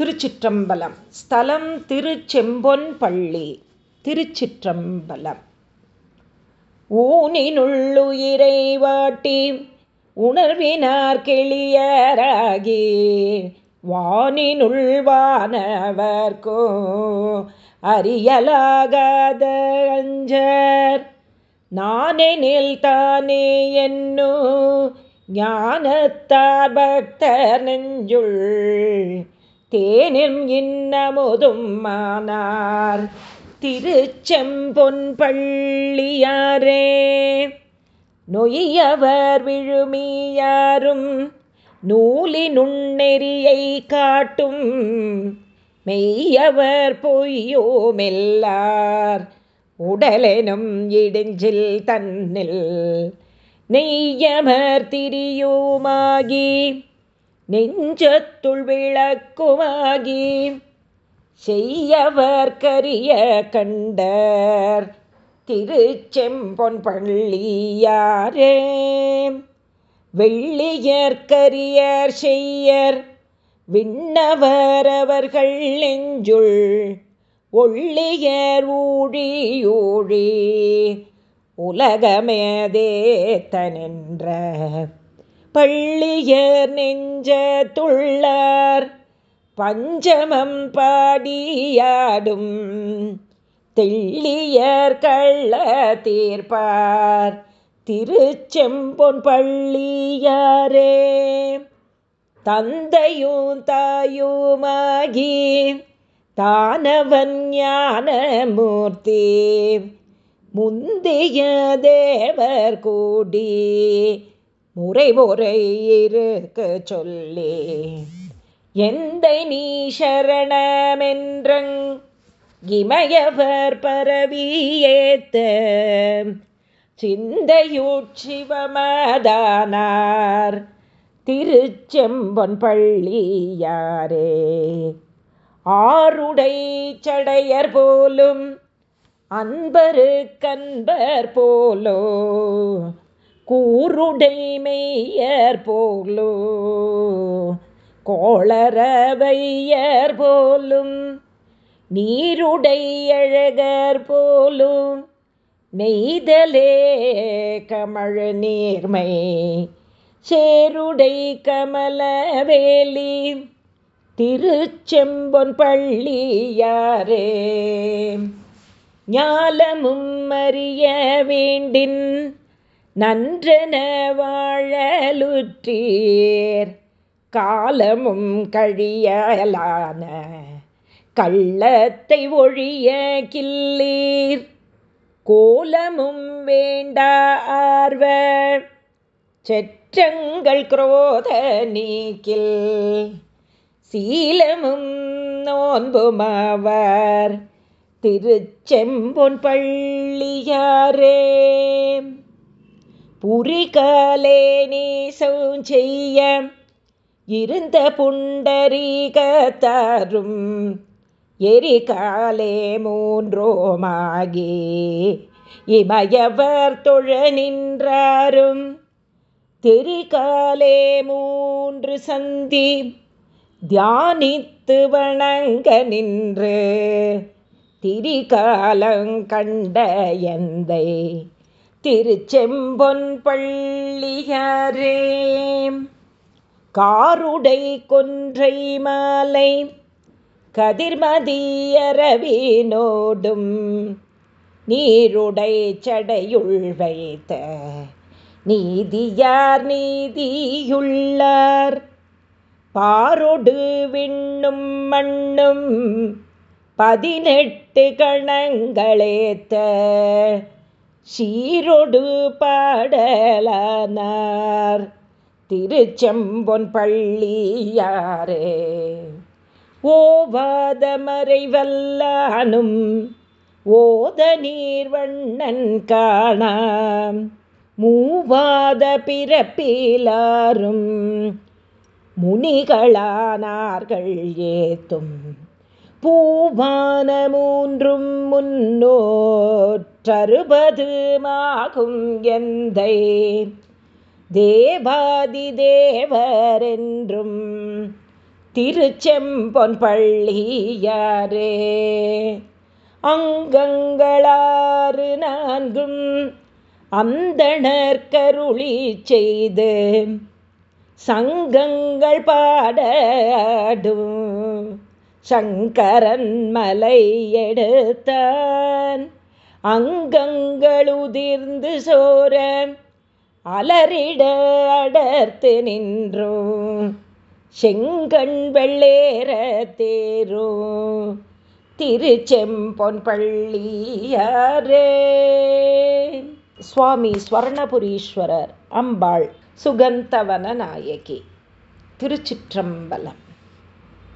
திருச்சிற்றம்பலம். ஸ்தலம் திருச்செம்பொன் பள்ளி. திருச்சிற்றம்பலம். ஊனினுள்ளுயிரை வாட்டி உணர்வினார் கிளியராகி வானினுள் வானவர்கோ அறியலாகாத அஞ்சர். நானெனில் தானே என்னோ ஞானத்தார் பக்தர் நெஞ்சுள் தேனின் இன்னமுதும் மானார். திருச்செம்பொன் பள்ளியாரே நொய்யவர் விழுமியாரும் நூலினுண்ணெறியை காட்டும் மெய்யவர் பொய்யோமெல்லார். உடலெனும் இடிஞ்சில் தன்னில் நெய்யமர் திரியுமாகி நெஞ்சத்துள் விளக்குமாகி செய்யவர் கரிய கண்டர். திருச்செம்பொன் பள்ளியாரே வெள்ளியற்கரியர் செய்யர் விண்ணவர் அவர்கள் நெஞ்சுள் ஒள்ளியர் ஊழியூழி உலகமேதே உலகமேதேத்தனென்ற பள்ளியர் நெஞ்ச துள்ளார் பஞ்சமம் பாடியாடும் தெள்ளியர் கள்ள தீர்ப்பார். திருச்செம்பொன் பள்ளியாரே தந்தையும் தாயுமாகி தானவன் ஞானமூர்த்தி முந்திய தேவர் கூடி முறை முறை இருக்க சொல்லி. எந்த நீ சரணமென்றங் இமயவர் பரவியேத்த சிந்தையூட்சிவமதானார் திருச்செம்பன் பள்ளியாரே. ஆருடை சடையர் போலும் அன்பரு கண்பர் போலோ கூருடைமையர் போலோ கோளரவையர் போலும் நீருடையழகர் போலும் நெய்தலே கமழ நீர்மை சேருடை கமலவேலி திருச்செம்பொன் பள்ளியாரே. ஞாலமும் அறிய வேண்டின் நன்றென வாழலுற்றீர். காலமும் கழியலான கள்ளத்தை ஒழிய கில்லீர் கோலமும் வேண்டா ஆர்வ செற்றங்கள் குரோத நீக்கில். சீலமும் நோன்புமாவர். திருச்செம்பொன் பள்ளியாரே. புரிகாலே நீசம் செய்ய இருந்த புண்டரீகத்தாரும் எரிகாலே மூன்றோமாகி இமயவர் தொழ நின்றாரும். திரிகாலே மூன்று சந்தி தியானித்து வணங்க நின்று திரிகாலங்கண்ட எந்தை திருச்செம்பொன் பள்ளியரே காருடை கொன்றை மாலை கதிர்மதியரவினோடும் நீருடை சடையுள் வைத்த நீதியார் நீதியுள்ளார். பாரொடு விண்ணும் மண்ணும் பதினெட்டு கணங்களேத்த சீரொடு பாடலானார். திருச்செம்பொன் பள்ளியாரே ஓவாத மறைவல்லானும் ஓத நீர்வண்ணன் காணாம். மூவாத பிறப்பிலாரும் முனிகளானார்கள் ஏத்தும் பூவான மூன்றும் முன்னோற்றறுபதுமாகும் எந்தை. தேவாதி தேவரென்றும் திருச்செம்பொன் பள்ளியாரே. அங்கங்களாறு நான்கும் அந்தணர்கருளி செய்து சங்கங்கள் பாடும் சங்கரன் மலை எடுத்தான். அங்கங்களுதிர்ந்து சோர அலறிட அடர்த்து நின்றோம். செங்கண் வெள்ளேற தேரோ திருச்செம்பொன் பள்ளியாரே சுவாமி ஸ்வர்ணபுரீஸ்வரர் அம்பாள் சுகந்தவன நாயகி திருச்சிற்றம்பலம்.